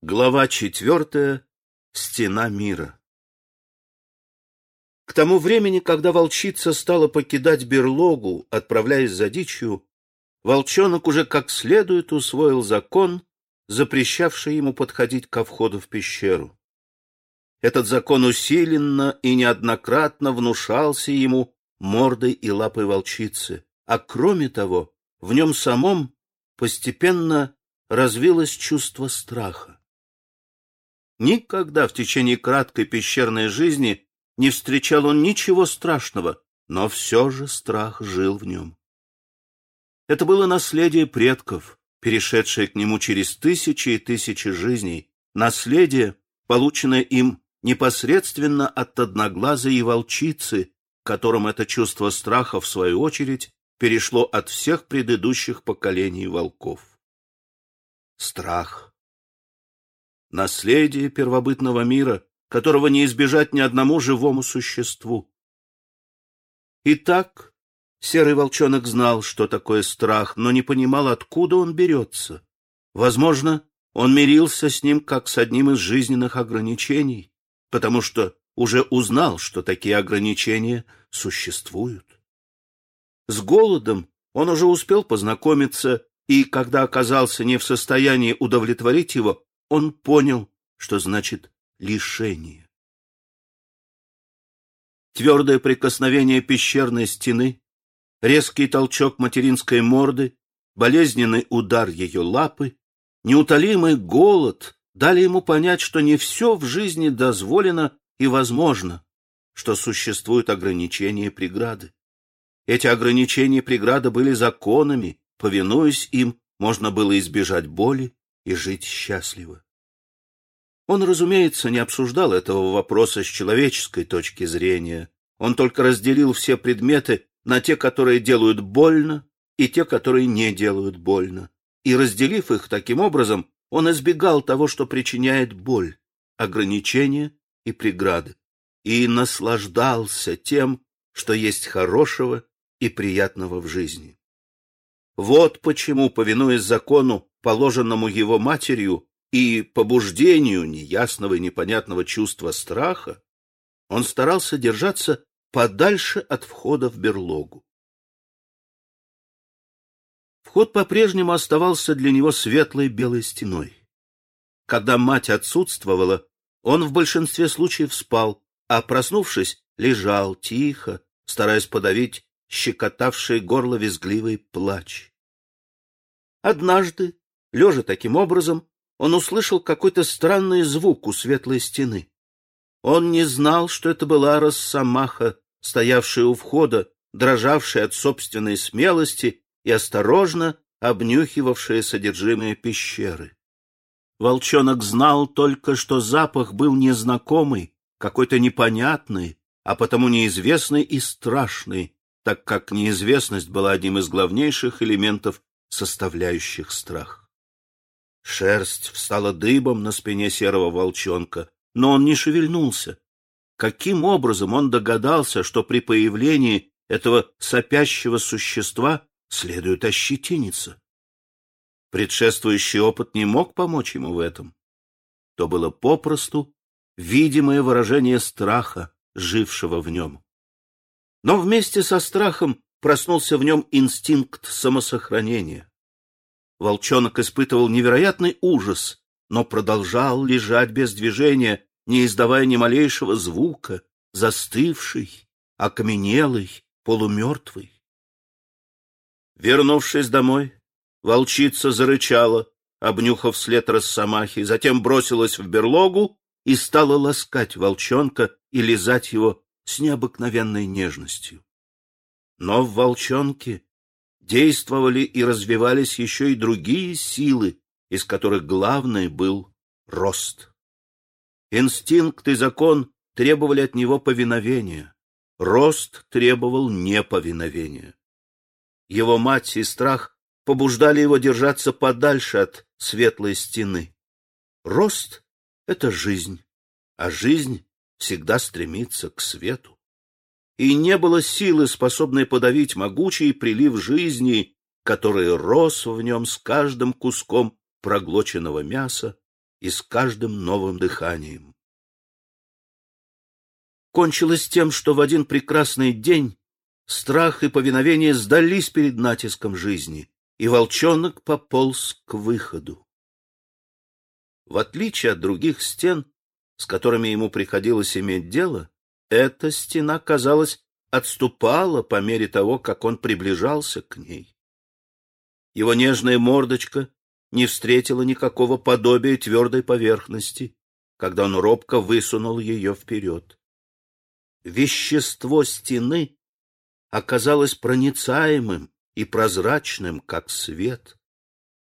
Глава четвертая. Стена мира. К тому времени, когда волчица стала покидать берлогу, отправляясь за дичью, волчонок уже как следует усвоил закон, запрещавший ему подходить ко входу в пещеру. Этот закон усиленно и неоднократно внушался ему мордой и лапой волчицы, а кроме того, в нем самом постепенно развилось чувство страха. Никогда в течение краткой пещерной жизни не встречал он ничего страшного, но все же страх жил в нем. Это было наследие предков, перешедшее к нему через тысячи и тысячи жизней, наследие, полученное им непосредственно от одноглазой и волчицы, которым это чувство страха, в свою очередь, перешло от всех предыдущих поколений волков. Страх наследие первобытного мира, которого не избежать ни одному живому существу. Итак, серый волчонок знал, что такое страх, но не понимал, откуда он берется. Возможно, он мирился с ним как с одним из жизненных ограничений, потому что уже узнал, что такие ограничения существуют. С голодом он уже успел познакомиться, и когда оказался не в состоянии удовлетворить его, он понял, что значит лишение. Твердое прикосновение пещерной стены, резкий толчок материнской морды, болезненный удар ее лапы, неутолимый голод дали ему понять, что не все в жизни дозволено и возможно, что существуют ограничения и преграды. Эти ограничения и преграды были законами, повинуясь им, можно было избежать боли, и жить счастливо. Он, разумеется, не обсуждал этого вопроса с человеческой точки зрения. Он только разделил все предметы на те, которые делают больно, и те, которые не делают больно. И, разделив их таким образом, он избегал того, что причиняет боль, ограничения и преграды, и наслаждался тем, что есть хорошего и приятного в жизни. Вот почему, повинуясь закону, положенному его матерью, и побуждению неясного и непонятного чувства страха, он старался держаться подальше от входа в берлогу. Вход по-прежнему оставался для него светлой белой стеной. Когда мать отсутствовала, он в большинстве случаев спал, а, проснувшись, лежал тихо, стараясь подавить щекотавший горло визгливый плач. Однажды Лежа таким образом, он услышал какой-то странный звук у светлой стены. Он не знал, что это была росомаха, стоявшая у входа, дрожавшая от собственной смелости и осторожно обнюхивавшая содержимое пещеры. Волчонок знал только, что запах был незнакомый, какой-то непонятный, а потому неизвестный и страшный, так как неизвестность была одним из главнейших элементов, составляющих страх. Шерсть встала дыбом на спине серого волчонка, но он не шевельнулся. Каким образом он догадался, что при появлении этого сопящего существа следует ощетиниться? Предшествующий опыт не мог помочь ему в этом. То было попросту видимое выражение страха, жившего в нем. Но вместе со страхом проснулся в нем инстинкт самосохранения. Волчонок испытывал невероятный ужас, но продолжал лежать без движения, не издавая ни малейшего звука, застывший, окаменелый, полумертвый. Вернувшись домой, волчица зарычала, обнюхав след росомахи, затем бросилась в берлогу и стала ласкать волчонка и лизать его с необыкновенной нежностью. Но в волчонке действовали и развивались еще и другие силы, из которых главный был рост. Инстинкт и закон требовали от него повиновения, рост требовал неповиновения. Его мать и страх побуждали его держаться подальше от светлой стены. Рост — это жизнь, а жизнь всегда стремится к свету и не было силы, способной подавить могучий прилив жизни, который рос в нем с каждым куском проглоченного мяса, и с каждым новым дыханием. Кончилось тем, что в один прекрасный день страх и повиновение сдались перед натиском жизни, и волчонок пополз к выходу. В отличие от других стен, с которыми ему приходилось иметь дело, эта стена, казалось, отступала по мере того, как он приближался к ней. Его нежная мордочка не встретила никакого подобия твердой поверхности, когда он робко высунул ее вперед. Вещество стены оказалось проницаемым и прозрачным, как свет.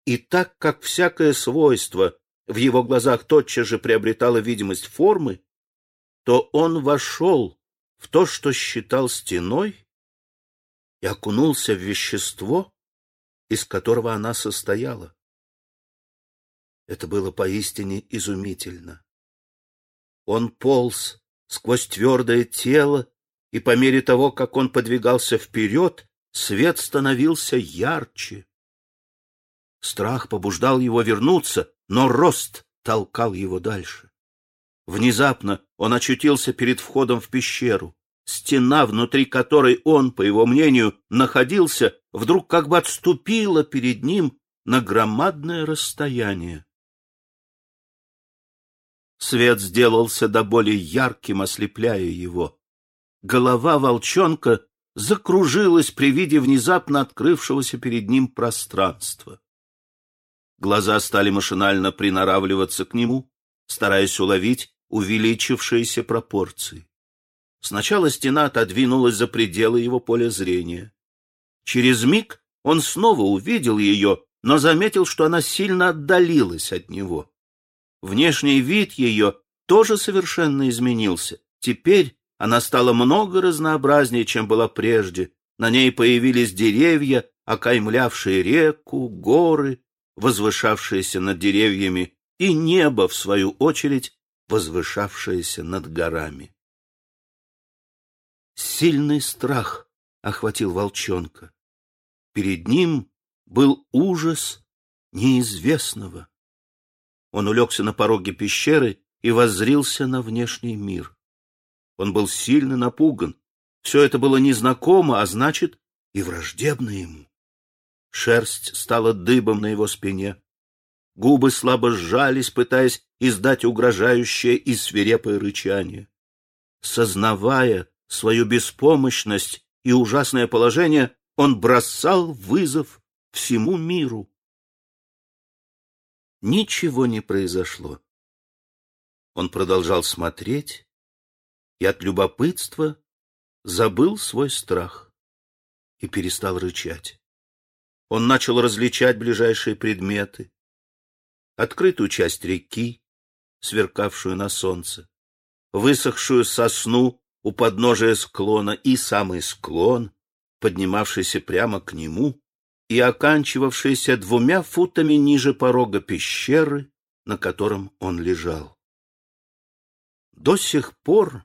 И так как всякое свойство в его глазах тотчас же приобретало видимость формы, то он вошел в то, что считал стеной, и окунулся в вещество, из которого она состояла. Это было поистине изумительно. Он полз сквозь твердое тело, и по мере того, как он подвигался вперед, свет становился ярче. Страх побуждал его вернуться, но рост толкал его дальше. Внезапно он очутился перед входом в пещеру. Стена, внутри которой он, по его мнению, находился, вдруг как бы отступила перед ним на громадное расстояние. Свет сделался до боли ярким, ослепляя его. Голова волчонка закружилась при виде внезапно открывшегося перед ним пространства. Глаза стали машинально приноравливаться к нему, стараясь уловить увеличившиеся пропорции. Сначала стена отодвинулась за пределы его поля зрения. Через миг он снова увидел ее, но заметил, что она сильно отдалилась от него. Внешний вид ее тоже совершенно изменился. Теперь она стала много разнообразнее, чем была прежде. На ней появились деревья, окаймлявшие реку, горы, возвышавшиеся над деревьями, и небо, в свою очередь, возвышавшееся над горами. Сильный страх охватил волчонка. Перед ним был ужас неизвестного. Он улегся на пороге пещеры и воззрился на внешний мир. Он был сильно напуган. Все это было незнакомо, а значит, и враждебно ему. Шерсть стала дыбом на его спине. Губы слабо сжались, пытаясь издать угрожающее и свирепое рычание. Сознавая свою беспомощность и ужасное положение, он бросал вызов всему миру. Ничего не произошло. Он продолжал смотреть, и от любопытства забыл свой страх и перестал рычать. Он начал различать ближайшие предметы, открытую часть реки, сверкавшую на солнце, высохшую сосну у подножия склона и самый склон, поднимавшийся прямо к нему и оканчивавшийся двумя футами ниже порога пещеры, на котором он лежал. До сих пор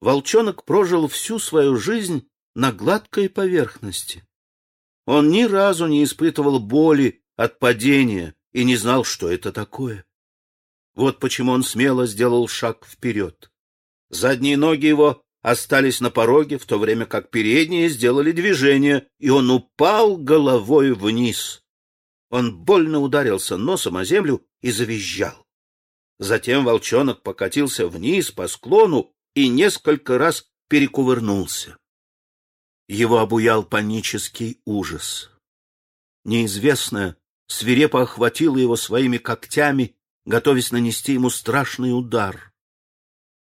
волчонок прожил всю свою жизнь на гладкой поверхности. Он ни разу не испытывал боли от падения и не знал, что это такое. Вот почему он смело сделал шаг вперед. Задние ноги его остались на пороге, в то время как передние сделали движение, и он упал головой вниз. Он больно ударился носом о землю и завизжал. Затем волчонок покатился вниз по склону и несколько раз перекувырнулся. Его обуял панический ужас. Неизвестное свирепо охватило его своими когтями, готовясь нанести ему страшный удар.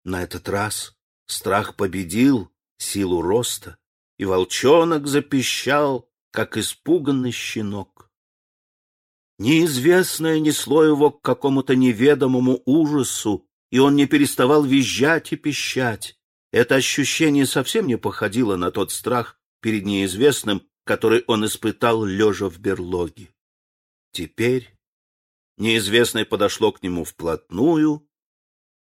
На этот раз страх победил силу роста, и волчонок запищал, как испуганный щенок. Неизвестное несло его к какому-то неведомому ужасу, и он не переставал визжать и пищать. Это ощущение совсем не походило на тот страх перед неизвестным, который он испытал, лежа в берлоге. Теперь неизвестное подошло к нему вплотную,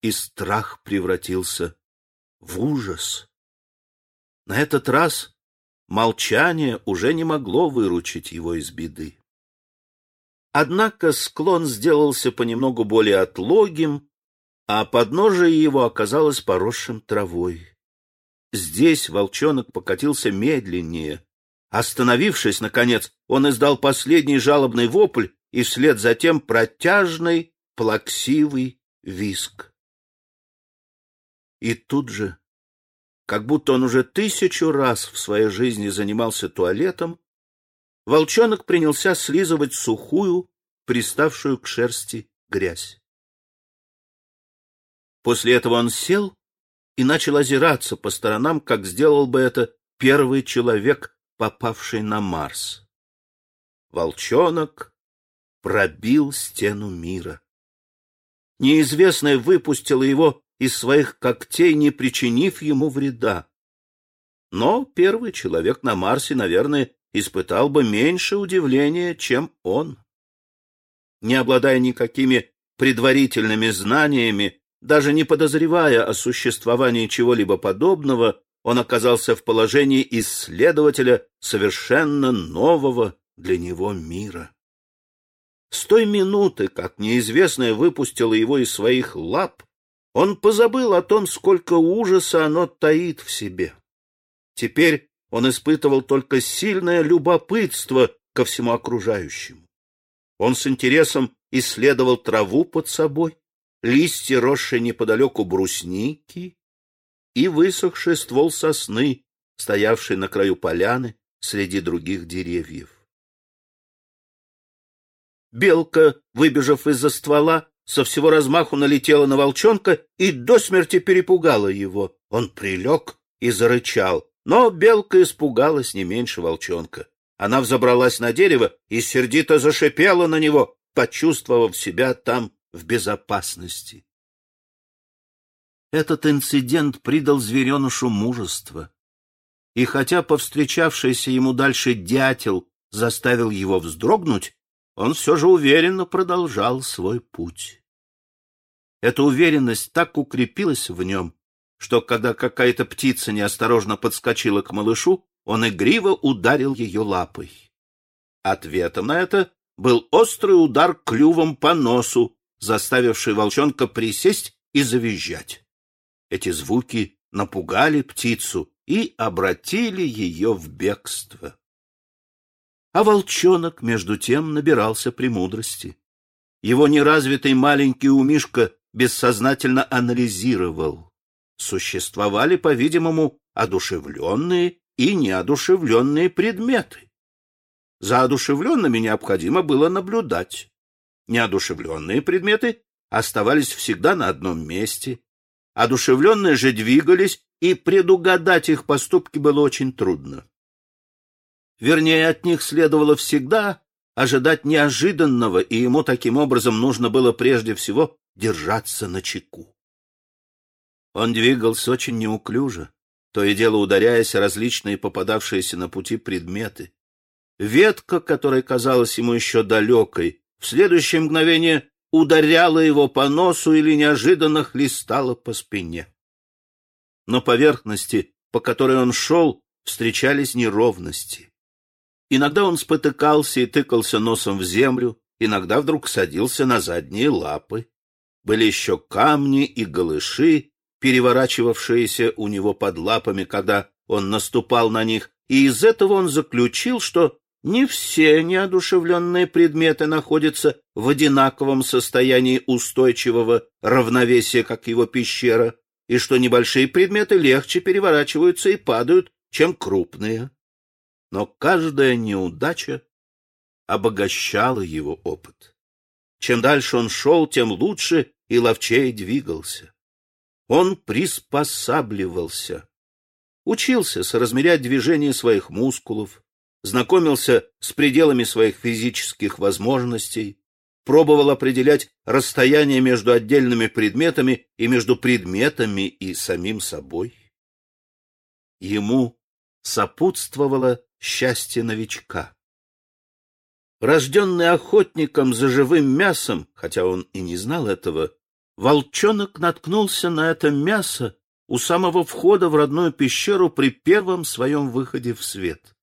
и страх превратился в ужас. На этот раз молчание уже не могло выручить его из беды. Однако склон сделался понемногу более отлогим, а подножие его оказалось поросшим травой. Здесь волчонок покатился медленнее. Остановившись, наконец, он издал последний жалобный вопль и вслед за тем протяжный, плаксивый виск. И тут же, как будто он уже тысячу раз в своей жизни занимался туалетом, волчонок принялся слизывать сухую, приставшую к шерсти грязь. После этого он сел и начал озираться по сторонам, как сделал бы это первый человек, попавший на Марс. Волчонок пробил стену мира. Неизвестное выпустило его из своих когтей, не причинив ему вреда. Но первый человек на Марсе, наверное, испытал бы меньше удивления, чем он. Не обладая никакими предварительными знаниями, даже не подозревая о существовании чего-либо подобного, он оказался в положении исследователя совершенно нового для него мира. С той минуты, как неизвестное выпустило его из своих лап, он позабыл о том, сколько ужаса оно таит в себе. Теперь он испытывал только сильное любопытство ко всему окружающему. Он с интересом исследовал траву под собой, листья, росшие неподалеку брусники, и высохший ствол сосны, стоявший на краю поляны среди других деревьев. Белка, выбежав из-за ствола, со всего размаху налетела на волчонка и до смерти перепугала его. Он прилег и зарычал, но белка испугалась не меньше волчонка. Она взобралась на дерево и сердито зашипела на него, почувствовав себя там в безопасности. Этот инцидент придал зверенышу мужество. И хотя повстречавшийся ему дальше дятел заставил его вздрогнуть, он все же уверенно продолжал свой путь. Эта уверенность так укрепилась в нем, что когда какая-то птица неосторожно подскочила к малышу, он игриво ударил ее лапой. Ответом на это был острый удар клювом по носу, заставивший волчонка присесть и завизжать. Эти звуки напугали птицу и обратили ее в бегство. А волчонок, между тем, набирался премудрости. Его неразвитый маленький умишка бессознательно анализировал. Существовали, по-видимому, одушевленные и неодушевленные предметы. За одушевленными необходимо было наблюдать. Неодушевленные предметы оставались всегда на одном месте, одушевленные же двигались, и предугадать их поступки было очень трудно. Вернее, от них следовало всегда ожидать неожиданного, и ему таким образом нужно было прежде всего держаться на чеку. Он двигался очень неуклюже, то и дело ударяясь о различные попадавшиеся на пути предметы. Ветка, которая казалась ему еще далекой, в следующее мгновение ударяла его по носу или неожиданно хлестала по спине. На поверхности, по которой он шел, встречались неровности. Иногда он спотыкался и тыкался носом в землю, иногда вдруг садился на задние лапы. Были еще камни и голыши, переворачивавшиеся у него под лапами, когда он наступал на них, и из этого он заключил, что не все неодушевленные предметы находятся в одинаковом состоянии устойчивого равновесия, как его пещера, и что небольшие предметы легче переворачиваются и падают, чем крупные. Но каждая неудача обогащала его опыт. Чем дальше он шел, тем лучше и ловчее двигался. Он приспосабливался, учился соразмерять движение своих мускулов, знакомился с пределами своих физических возможностей, пробовал определять расстояние между отдельными предметами и между предметами и самим собой. Ему сопутствовало счастье новичка. Рожденный охотником за живым мясом, хотя он и не знал этого, волчонок наткнулся на это мясо у самого входа в родную пещеру при первом своем выходе в свет.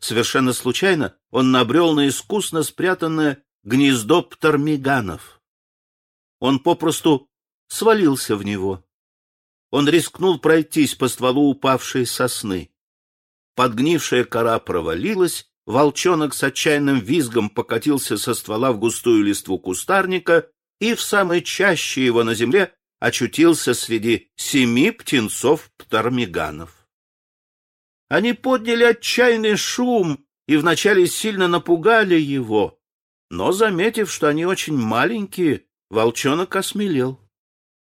Совершенно случайно он набрел на искусно спрятанное гнездо птермиганов. Он попросту свалился в него. Он рискнул пройтись по стволу упавшей сосны. Подгнившая кора провалилась, волчонок с отчаянным визгом покатился со ствола в густую листву кустарника и в самой чаще его на земле очутился среди семи птенцов-птермиганов. Они подняли отчаянный шум и вначале сильно напугали его, но, заметив, что они очень маленькие, волчонок осмелел.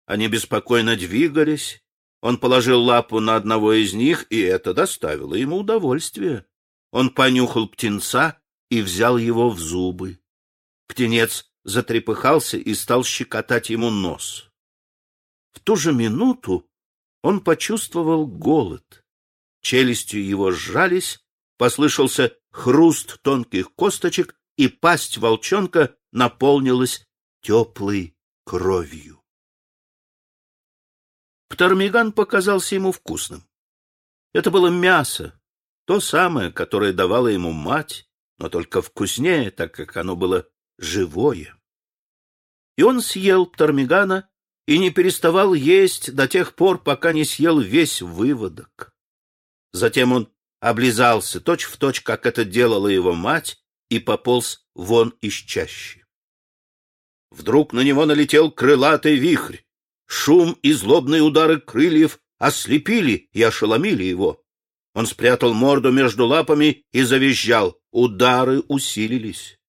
Они беспокойно двигались. Он положил лапу на одного из них, и это доставило ему удовольствие. Он понюхал птенца и взял его в зубы. Птенец затрепыхался и стал щекотать ему нос. В ту же минуту он почувствовал голод. Челюстью его сжались, послышался хруст тонких косточек, и пасть волчонка наполнилась теплой кровью. Птормиган показался ему вкусным. Это было мясо, то самое, которое давала ему мать, но только вкуснее, так как оно было живое. И он съел Птормигана и не переставал есть до тех пор, пока не съел весь выводок. Затем он облизался точь-в-точь, точь, как это делала его мать, и пополз вон из чащи. Вдруг на него налетел крылатый вихрь. Шум и злобные удары крыльев ослепили и ошеломили его. Он спрятал морду между лапами и завизжал. Удары усилились.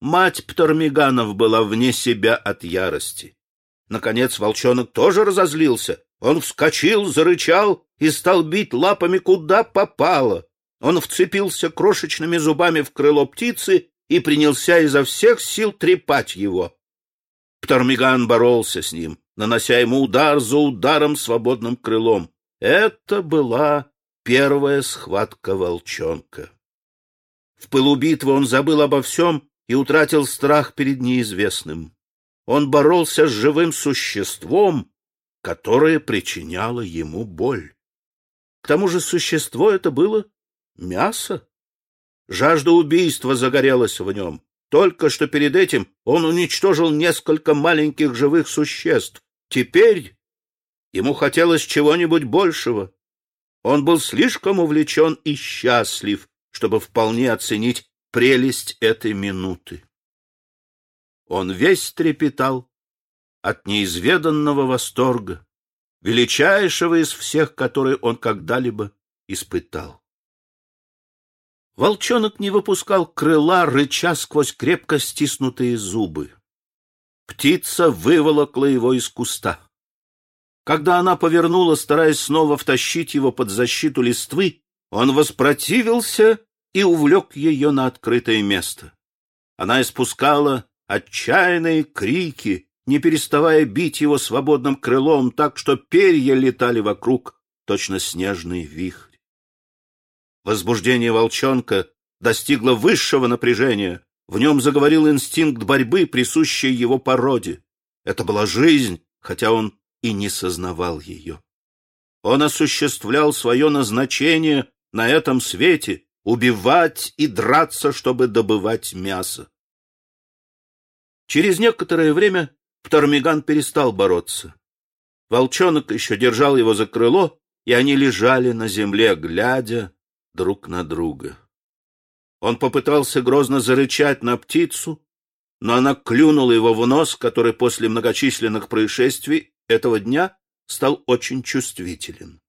Мать Птормиганов была вне себя от ярости. Наконец волчонок тоже разозлился. Он вскочил, зарычал и стал бить лапами куда попало. Он вцепился крошечными зубами в крыло птицы и принялся изо всех сил трепать его. Птормиган боролся с ним, нанося ему удар за ударом свободным крылом. Это была первая схватка волчонка. В пылу битвы он забыл обо всем и утратил страх перед неизвестным. Он боролся с живым существом, которое причиняло ему боль. К тому же существо это было мясо. Жажда убийства загорелась в нем. Только что перед этим он уничтожил несколько маленьких живых существ. Теперь ему хотелось чего-нибудь большего. Он был слишком увлечен и счастлив, чтобы вполне оценить прелесть этой минуты. Он весь трепетал от неизведанного восторга, величайшего из всех, которые он когда-либо испытал. Волчонок не выпускал крыла, рыча сквозь крепко стиснутые зубы. Птица выволокла его из куста. Когда она повернула, стараясь снова втащить его под защиту листвы, он воспротивился и увлек ее на открытое место. Она испускала отчаянные крики, не переставая бить его свободным крылом так, что перья летали вокруг, точно снежный вихрь. Возбуждение волчонка достигло высшего напряжения. В нем заговорил инстинкт борьбы, присущий его породе. Это была жизнь, хотя он и не сознавал ее. Он осуществлял свое назначение на этом свете — убивать и драться, чтобы добывать мясо. Через некоторое время Птормиган перестал бороться. Волчонок еще держал его за крыло, и они лежали на земле, глядя друг на друга. Он попытался грозно зарычать на птицу, но она клюнула его в нос, который после многочисленных происшествий этого дня стал очень чувствителен.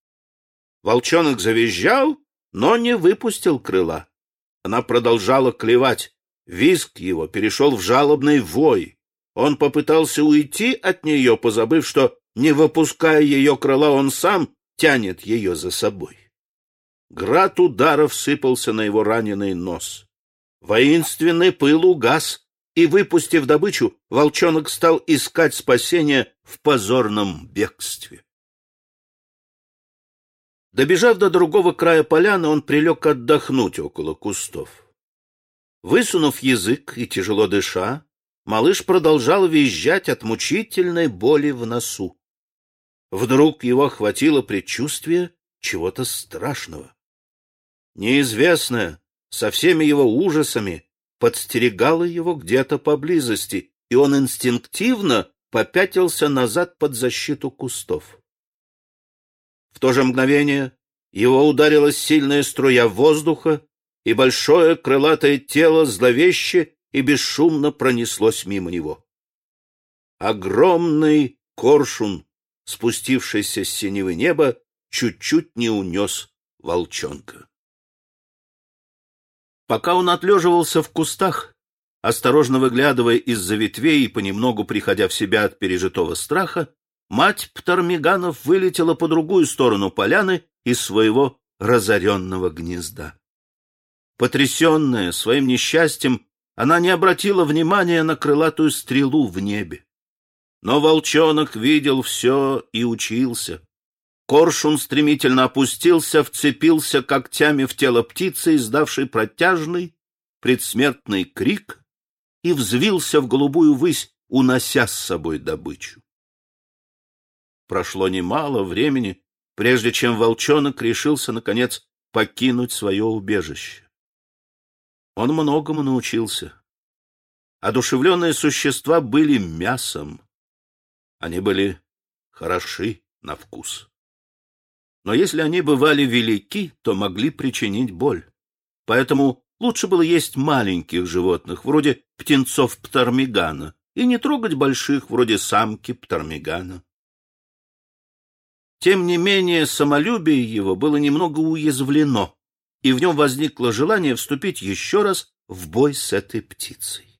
Волчонок завизжал, но не выпустил крыла. Она продолжала клевать. Визг его перешел в жалобный вой. Он попытался уйти от нее, позабыв, что, не выпуская ее крыла, он сам тянет ее за собой. Град ударов сыпался на его раненый нос. Воинственный пыл угас, и, выпустив добычу, волчонок стал искать спасения в позорном бегстве. Добежав до другого края поляны, он прилег отдохнуть около кустов. Высунув язык и тяжело дыша, малыш продолжал визжать от мучительной боли в носу. Вдруг его охватило предчувствие чего-то страшного. Неизвестное, со всеми его ужасами, подстерегала его где-то поблизости, и он инстинктивно попятился назад под защиту кустов. В то же мгновение его ударила сильная струя воздуха, и большое крылатое тело зловеще и бесшумно пронеслось мимо него. Огромный коршун, спустившийся с синего неба, чуть-чуть не унес волчонка. Пока он отлеживался в кустах, осторожно выглядывая из-за ветвей и понемногу приходя в себя от пережитого страха, мать Птармиганов вылетела по другую сторону поляны из своего разоренного гнезда. Потрясенная своим несчастьем, она не обратила внимания на крылатую стрелу в небе. Но волчонок видел все и учился. Коршун стремительно опустился, вцепился когтями в тело птицы, издавшей протяжный предсмертный крик, и взвился в голубую высь, унося с собой добычу. Прошло немало времени, прежде чем волчонок решился, наконец, покинуть свое убежище. Он многому научился. Одушевленные существа были мясом. Они были хороши на вкус. Но если они бывали велики, то могли причинить боль. Поэтому лучше было есть маленьких животных, вроде птенцов Птармигана, и не трогать больших, вроде самки Птармигана. Тем не менее, самолюбие его было немного уязвлено, и в нем возникло желание вступить еще раз в бой с этой птицей.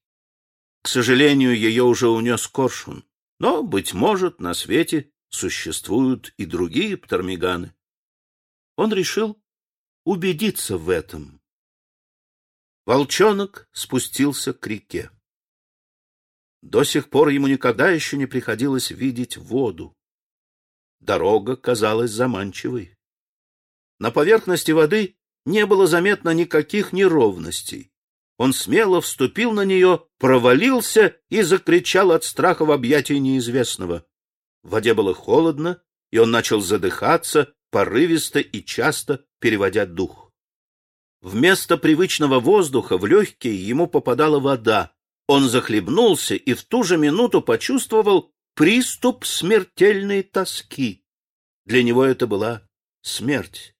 К сожалению, ее уже унес коршун, но, быть может, на свете существуют и другие птормиганы. Он решил убедиться в этом. Волчонок спустился к реке. До сих пор ему никогда еще не приходилось видеть воду. Дорога казалась заманчивой. На поверхности воды не было заметно никаких неровностей. Он смело вступил на нее, провалился и закричал от страха в объятии неизвестного. В воде было холодно, и он начал задыхаться, порывисто и часто переводя дух. Вместо привычного воздуха в легкие ему попадала вода. Он захлебнулся и в ту же минуту почувствовал приступ смертельной тоски. Для него это была смерть.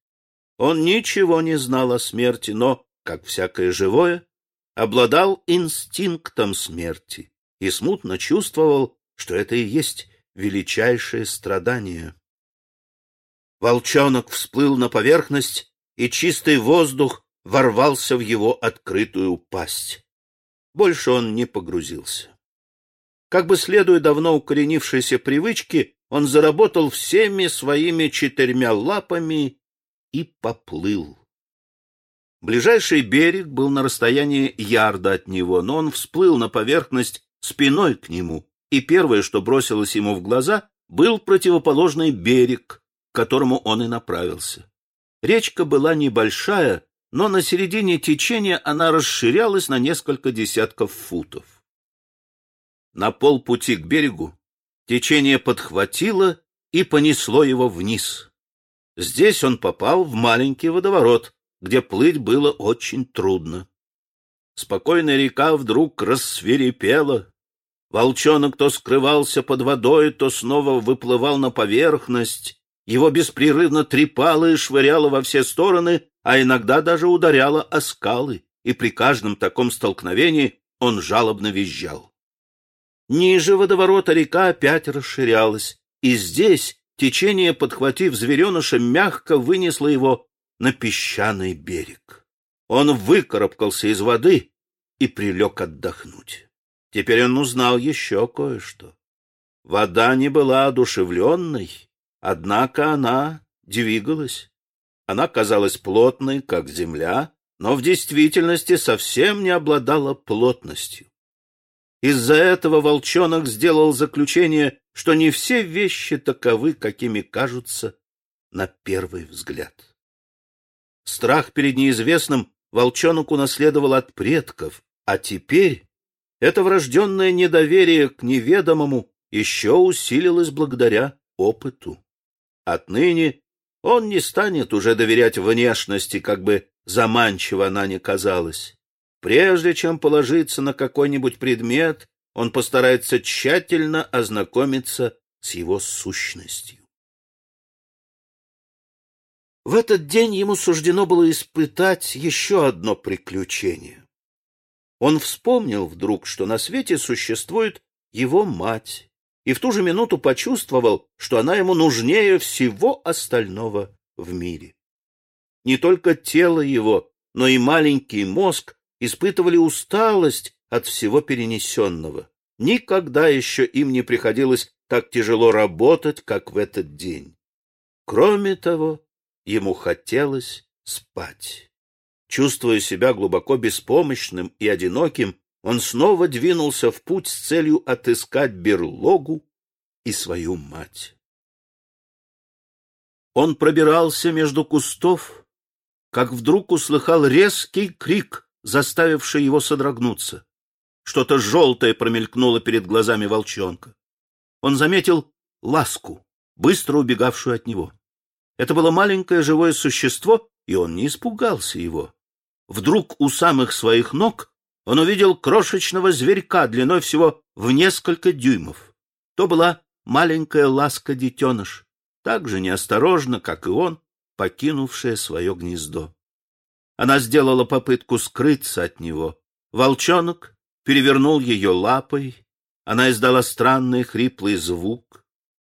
Он ничего не знал о смерти, но, как всякое живое, обладал инстинктом смерти и смутно чувствовал, что это и есть величайшее страдание. Волчонок всплыл на поверхность, и чистый воздух ворвался в его открытую пасть. Больше он не погрузился. Как бы следуя давно укоренившейся привычке, он заработал всеми своими четырьмя лапами и поплыл. Ближайший берег был на расстоянии ярда от него, но он всплыл на поверхность спиной к нему, и первое, что бросилось ему в глаза, был противоположный берег, к которому он и направился. Речка была небольшая, но на середине течения она расширялась на несколько десятков футов. На полпути к берегу течение подхватило и понесло его вниз. Здесь он попал в маленький водоворот, где плыть было очень трудно. Спокойная река вдруг рассверепела. Волчонок то скрывался под водой, то снова выплывал на поверхность. Его беспрерывно трепало и швыряло во все стороны, а иногда даже ударяло о скалы, и при каждом таком столкновении он жалобно визжал. Ниже водоворота река опять расширялась, и здесь течение, подхватив звереныша, мягко вынесло его на песчаный берег. Он выкарабкался из воды и прилег отдохнуть. Теперь он узнал еще кое-что. Вода не была одушевленной, однако она двигалась. Она казалась плотной, как земля, но в действительности совсем не обладала плотностью. Из-за этого волчонок сделал заключение, что не все вещи таковы, какими кажутся на первый взгляд. Страх перед неизвестным волчонок унаследовал от предков, а теперь это врожденное недоверие к неведомому еще усилилось благодаря опыту. Отныне он не станет уже доверять внешности, как бы заманчиво она ни казалась. Прежде чем положиться на какой-нибудь предмет, он постарается тщательно ознакомиться с его сущностью. В этот день ему суждено было испытать еще одно приключение. Он вспомнил вдруг, что на свете существует его мать, и в ту же минуту почувствовал, что она ему нужнее всего остального в мире. Не только тело его, но и маленький мозг испытывали усталость от всего перенесенного. Никогда еще им не приходилось так тяжело работать, как в этот день. Кроме того, ему хотелось спать. Чувствуя себя глубоко беспомощным и одиноким, он снова двинулся в путь с целью отыскать берлогу и свою мать. Он пробирался между кустов, как вдруг услыхал резкий крик, заставивший его содрогнуться. Что-то желтое промелькнуло перед глазами волчонка. Он заметил ласку, быстро убегавшую от него. Это было маленькое живое существо, и он не испугался его. Вдруг у самых своих ног он увидел крошечного зверька длиной всего в несколько дюймов. То была маленькая ласка-детеныш, так же неосторожно, как и он, покинувшая свое гнездо. Она сделала попытку скрыться от него. Волчонок перевернул ее лапой. Она издала странный хриплый звук.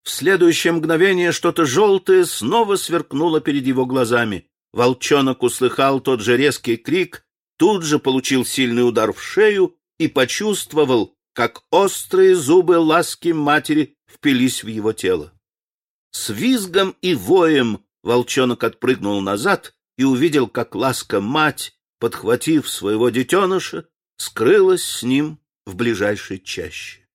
В следующее мгновение что-то желтое снова сверкнуло перед его глазами. Волчонок услыхал тот же резкий крик, тут же получил сильный удар в шею и почувствовал, как острые зубы ласки матери впились в его тело. С визгом и воем волчонок отпрыгнул назад и увидел, как ласка-мать, подхватив своего детеныша, скрылась с ним в ближайшей чаще.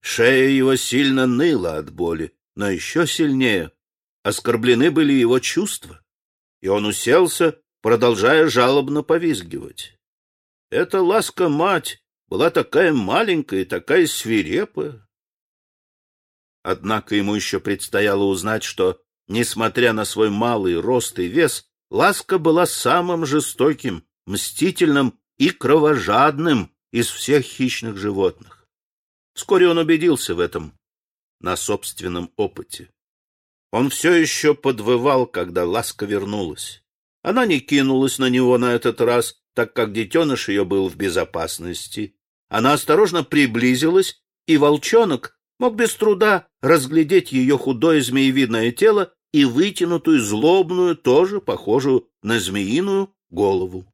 Шея его сильно ныла от боли, но еще сильнее оскорблены были его чувства, и он уселся, продолжая жалобно повизгивать. Эта ласка-мать была такая маленькая и такая свирепая. Однако ему еще предстояло узнать, что, несмотря на свой малый рост и вес, ласка была самым жестоким, мстительным и кровожадным из всех хищных животных. Вскоре он убедился в этом на собственном опыте. Он все еще подвывал, когда ласка вернулась. Она не кинулась на него на этот раз, так как детеныш ее был в безопасности. Она осторожно приблизилась, и волчонок мог без труда разглядеть ее худое змеевидное тело и вытянутую, злобную, тоже похожую на змеиную, голову.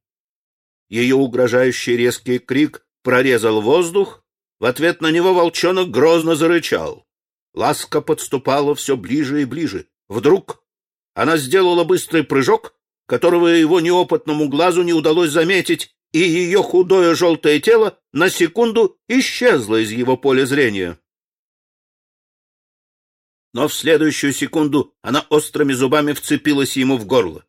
Ее угрожающий резкий крик прорезал воздух, в ответ на него волчонок грозно зарычал. Ласка подступала все ближе и ближе. Вдруг она сделала быстрый прыжок, которого его неопытному глазу не удалось заметить, и ее худое желтое тело на секунду исчезло из его поля зрения. Но в следующую секунду она острыми зубами вцепилась ему в горло.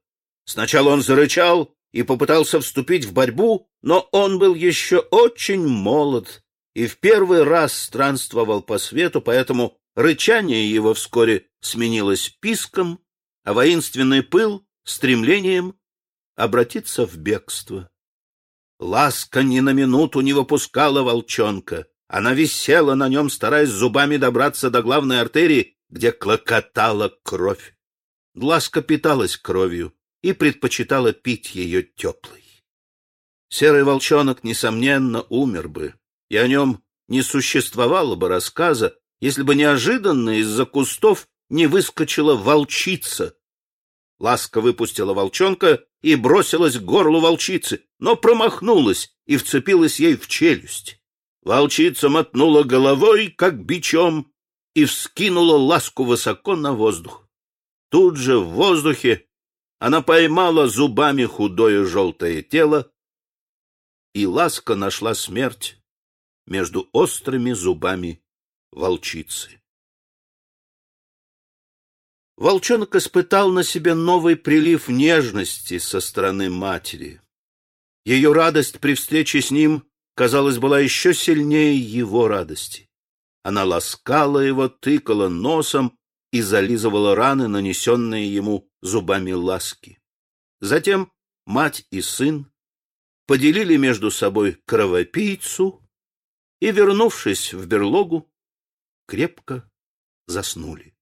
Сначала он зарычал и попытался вступить в борьбу, но он был еще очень молод и в первый раз странствовал по свету, поэтому рычание его вскоре сменилось писком, а воинственный пыл — стремлением обратиться в бегство. Ласка ни на минуту не выпускала волчонка. Она висела на нем, стараясь зубами добраться до главной артерии, где клокотала кровь. Ласка питалась кровью и предпочитала пить ее теплой. Серый волчонок, несомненно, умер бы, и о нем не существовало бы рассказа, если бы неожиданно из-за кустов не выскочила волчица. Ласка выпустила волчонка и бросилась к горлу волчицы, но промахнулась и вцепилась ей в челюсть. Волчица мотнула головой, как бичом, и вскинула ласку высоко на воздух. Тут же в воздухе она поймала зубами худое желтое тело, и ласка нашла смерть между острыми зубами волчицы. Волчонок испытал на себе новый прилив нежности со стороны матери. Ее радость при встрече с ним, казалось, была еще сильнее его радости. Она ласкала его, тыкала носом и зализывала раны, нанесенные ему зубами ласки. Затем мать и сын поделили между собой кровопийцу и, вернувшись в берлогу, крепко заснули.